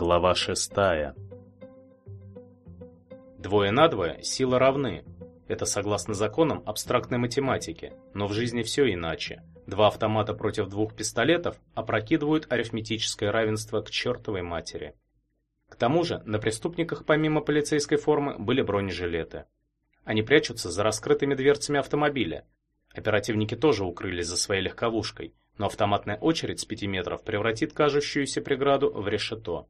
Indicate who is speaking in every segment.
Speaker 1: Глава шестая. Двое на двое силы равны. Это согласно законам абстрактной математики, но в жизни все иначе. Два автомата против двух пистолетов опрокидывают арифметическое равенство к чертовой матери. К тому же, на преступниках помимо полицейской формы были бронежилеты. Они прячутся за раскрытыми дверцами автомобиля. Оперативники тоже укрылись за своей легковушкой, но автоматная очередь с пяти метров превратит кажущуюся преграду в решето.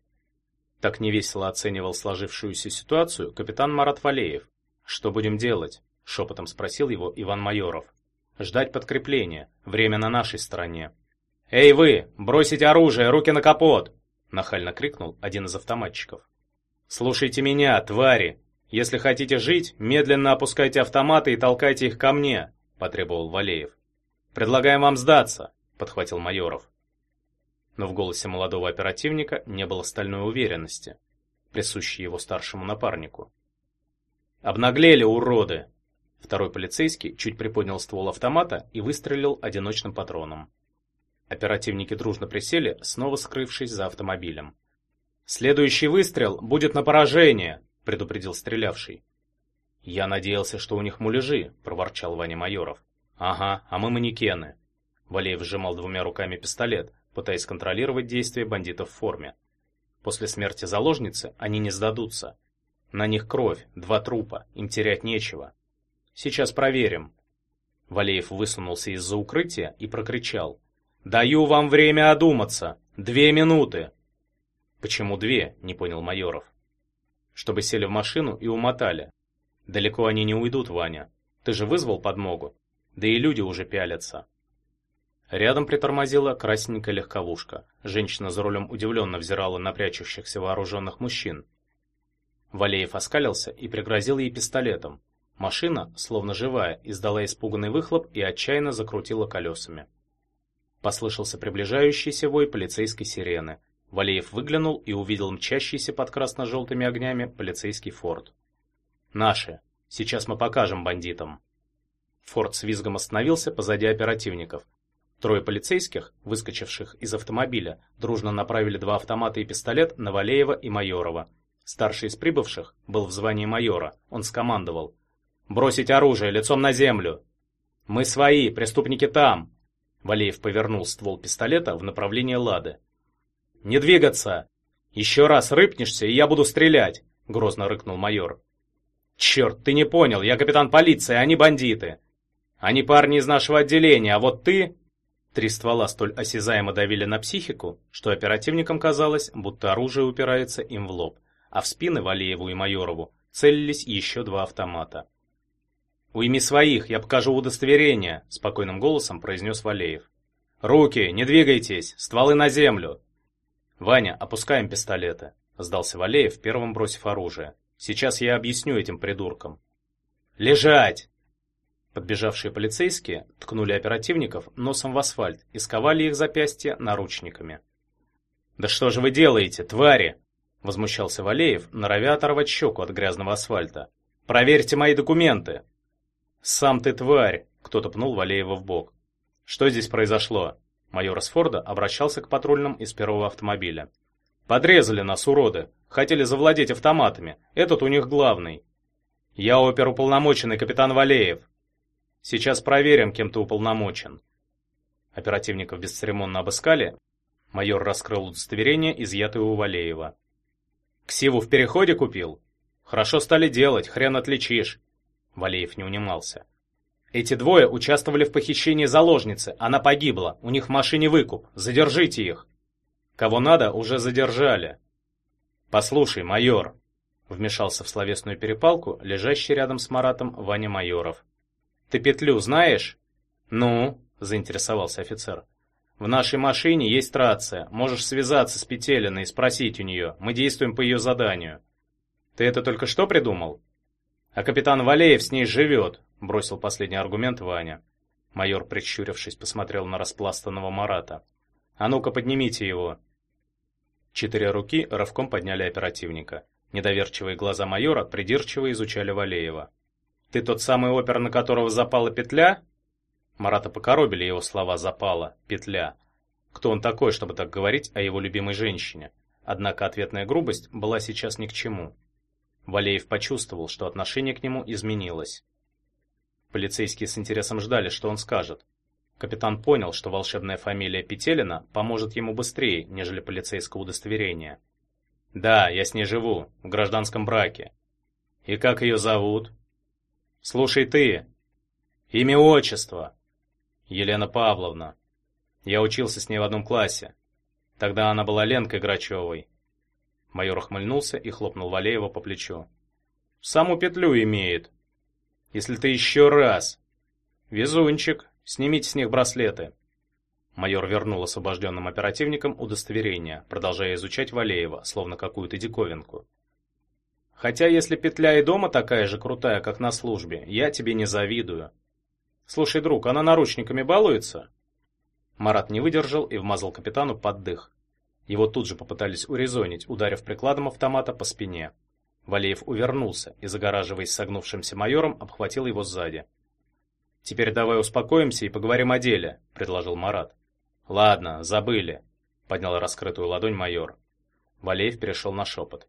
Speaker 1: Так невесело оценивал сложившуюся ситуацию капитан Марат Валеев. «Что будем делать?» – шепотом спросил его Иван Майоров. «Ждать подкрепления. Время на нашей стороне». «Эй вы! Бросить оружие! Руки на капот!» – нахально крикнул один из автоматчиков. «Слушайте меня, твари! Если хотите жить, медленно опускайте автоматы и толкайте их ко мне!» – потребовал Валеев. «Предлагаем вам сдаться!» – подхватил Майоров. Но в голосе молодого оперативника не было стальной уверенности, присущей его старшему напарнику. «Обнаглели, уроды!» Второй полицейский чуть приподнял ствол автомата и выстрелил одиночным патроном. Оперативники дружно присели, снова скрывшись за автомобилем. «Следующий выстрел будет на поражение!» — предупредил стрелявший. «Я надеялся, что у них муляжи», — проворчал Ваня Майоров. «Ага, а мы манекены». Валеев сжимал двумя руками пистолет, пытаясь контролировать действия бандитов в форме. После смерти заложницы они не сдадутся. На них кровь, два трупа, им терять нечего. Сейчас проверим. Валеев высунулся из-за укрытия и прокричал. «Даю вам время одуматься! Две минуты!» «Почему две?» — не понял Майоров. «Чтобы сели в машину и умотали. Далеко они не уйдут, Ваня. Ты же вызвал подмогу. Да и люди уже пялятся». Рядом притормозила красненькая легковушка. Женщина за рулем удивленно взирала на прячущихся вооруженных мужчин. Валеев оскалился и пригрозил ей пистолетом. Машина, словно живая, издала испуганный выхлоп и отчаянно закрутила колесами. Послышался приближающийся вой полицейской сирены. Валеев выглянул и увидел мчащийся под красно-желтыми огнями полицейский форт. «Наши! Сейчас мы покажем бандитам!» Форт с визгом остановился позади оперативников. Трое полицейских, выскочивших из автомобиля, дружно направили два автомата и пистолет на Валеева и Майорова. Старший из прибывших был в звании майора. Он скомандовал: "Бросить оружие лицом на землю. Мы свои, преступники там". Валеев повернул ствол пистолета в направлении Лады. "Не двигаться. Еще раз рыпнешься, и я буду стрелять", грозно рыкнул майор. «Черт, ты не понял, я капитан полиции, а не бандиты. Они парни из нашего отделения, а вот ты Три ствола столь осязаемо давили на психику, что оперативникам казалось, будто оружие упирается им в лоб, а в спины Валееву и Майорову целились еще два автомата. «Уйми своих, я покажу удостоверение», — спокойным голосом произнес Валеев. «Руки, не двигайтесь, стволы на землю!» «Ваня, опускаем пистолеты», — сдался Валеев, первым бросив оружие. «Сейчас я объясню этим придуркам». «Лежать!» Подбежавшие полицейские ткнули оперативников носом в асфальт и сковали их запястья наручниками. «Да что же вы делаете, твари?» — возмущался Валеев, норовя оторвать щеку от грязного асфальта. «Проверьте мои документы!» «Сам ты тварь!» — кто-то пнул Валеева в бок. «Что здесь произошло?» Майор Сфорда обращался к патрульным из первого автомобиля. «Подрезали нас, уроды! Хотели завладеть автоматами. Этот у них главный!» «Я оперуполномоченный капитан Валеев!» Сейчас проверим, кем ты уполномочен. Оперативников бесцеремонно обыскали. Майор раскрыл удостоверение, изъятое у Валеева. Ксиву в переходе купил? Хорошо стали делать, хрен отличишь. Валеев не унимался. Эти двое участвовали в похищении заложницы. Она погибла. У них в машине выкуп. Задержите их. Кого надо, уже задержали. Послушай, майор, вмешался в словесную перепалку лежащий рядом с Маратом Ваня Майоров. Ты петлю знаешь? Ну, заинтересовался офицер. В нашей машине есть рация. Можешь связаться с Петелиной и спросить у нее. Мы действуем по ее заданию. Ты это только что придумал? А капитан Валеев с ней живет», — бросил последний аргумент Ваня. Майор, прищурившись, посмотрел на распластанного Марата. А ну-ка поднимите его. Четыре руки рывком подняли оперативника. Недоверчивые глаза майора придирчиво изучали Валеева. Ты тот самый опер, на которого запала петля? Марата покоробили его слова запала, петля. Кто он такой, чтобы так говорить о его любимой женщине? Однако ответная грубость была сейчас ни к чему. Валеев почувствовал, что отношение к нему изменилось. Полицейские с интересом ждали, что он скажет. Капитан понял, что волшебная фамилия Петелина поможет ему быстрее, нежели полицейское удостоверение. Да, я с ней живу, в гражданском браке. И как ее зовут? Слушай ты. Имя, отчество. Елена Павловна. Я учился с ней в одном классе. Тогда она была Ленкой Грачевой. Майор ухмыльнулся и хлопнул Валеева по плечу. Саму петлю имеет. Если ты еще раз. Везунчик, снимите с них браслеты. Майор вернул освобожденным оперативникам удостоверение, продолжая изучать Валеева, словно какую-то диковинку. Хотя если петля и дома такая же крутая, как на службе, я тебе не завидую. Слушай, друг, она наручниками балуется? Марат не выдержал и вмазал капитану под дых. Его тут же попытались урезонить, ударив прикладом автомата по спине. Валеев увернулся и, загораживаясь согнувшимся майором, обхватил его сзади. Теперь давай успокоимся и поговорим о деле, предложил Марат. Ладно, забыли, поднял раскрытую ладонь майор. Валеев перешел на шепот.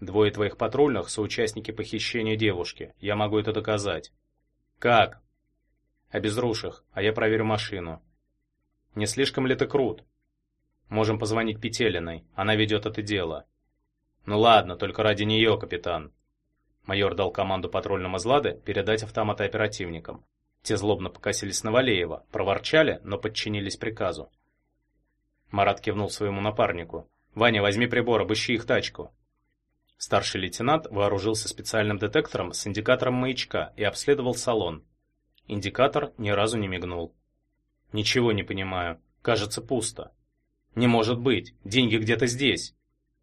Speaker 1: Двое твоих патрульных соучастники похищения девушки. Я могу это доказать. Как? Обезрушь их, а я проверю машину. Не слишком ли ты крут? Можем позвонить Петелиной, она ведет это дело. Ну ладно, только ради нее, капитан. Майор дал команду патрульным из передать автоматы оперативникам. Те злобно покосились на Валеева, проворчали, но подчинились приказу. Марат кивнул своему напарнику. «Ваня, возьми прибор, обыщи их тачку». Старший лейтенант вооружился специальным детектором с индикатором маячка и обследовал салон. Индикатор ни разу не мигнул. «Ничего не понимаю. Кажется, пусто». «Не может быть. Деньги где-то здесь».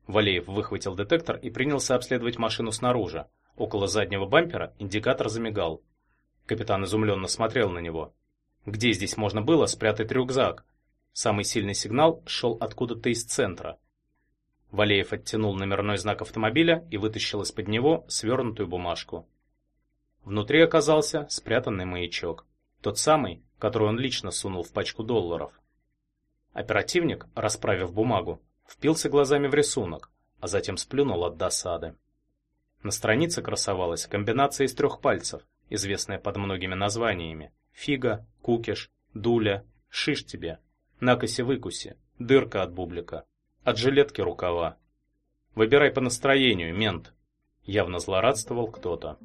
Speaker 1: Валеев выхватил детектор и принялся обследовать машину снаружи. Около заднего бампера индикатор замигал. Капитан изумленно смотрел на него. Где здесь можно было спрятать рюкзак? Самый сильный сигнал шел откуда-то из центра. Валеев оттянул номерной знак автомобиля и вытащил из-под него свернутую бумажку. Внутри оказался спрятанный маячок, тот самый, который он лично сунул в пачку долларов. Оперативник, расправив бумагу, впился глазами в рисунок, а затем сплюнул от досады. На странице красовалась комбинация из трех пальцев, известная под многими названиями: фига, кукиш, дуля, шиш тебе, накоси-выкуси, дырка от бублика, от жилетки рукава. Выбирай по настроению, мент. Явно злорадствовал кто-то.